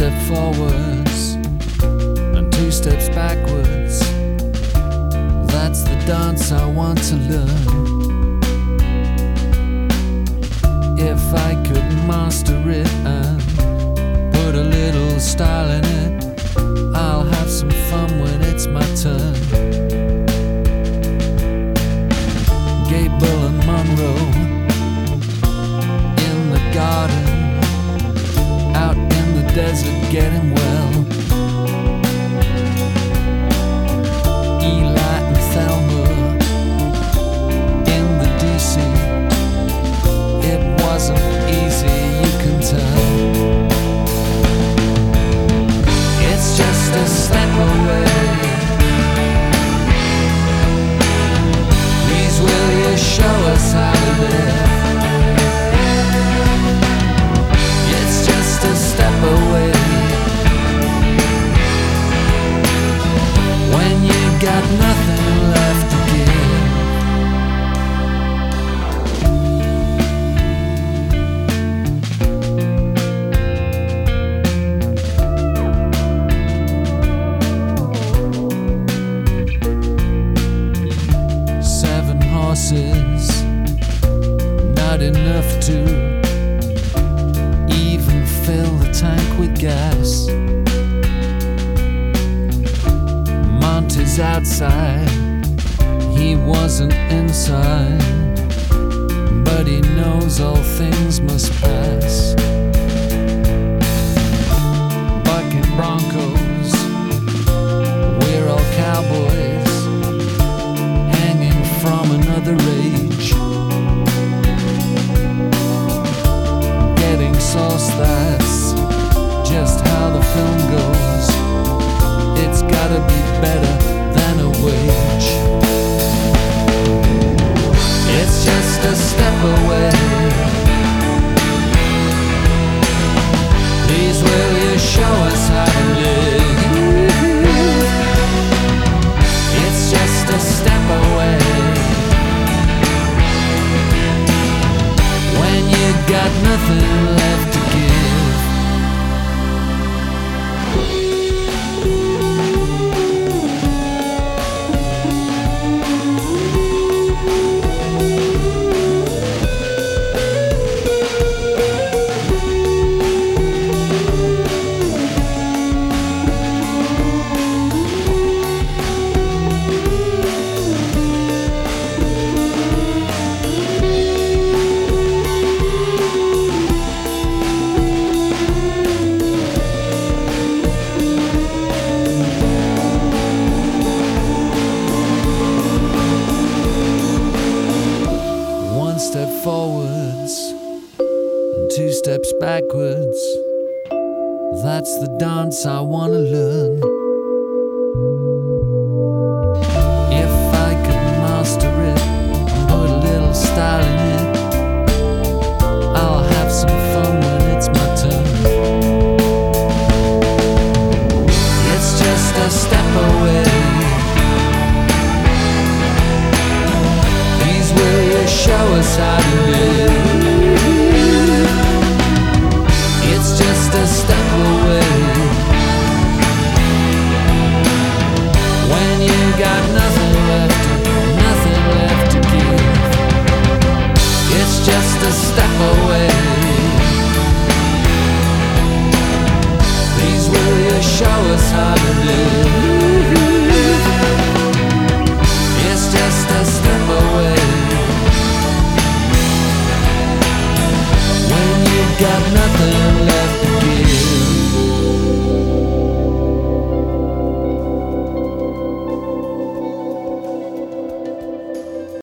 step forwards and two steps backwards. That's the dance I want to learn. getting well. Eli and Thelma in the DC. It wasn't easy, you can tell. It's just a step away. not enough to even fill the tank with gas. Monty's outside, he wasn't inside, but he knows all things must pass. gotta be step forwards and two steps backwards. That's the dance I wanna learn. show us how to live. It's just a step away. When you got nothing left, nothing left to give. It's just a step away. Please will you show us how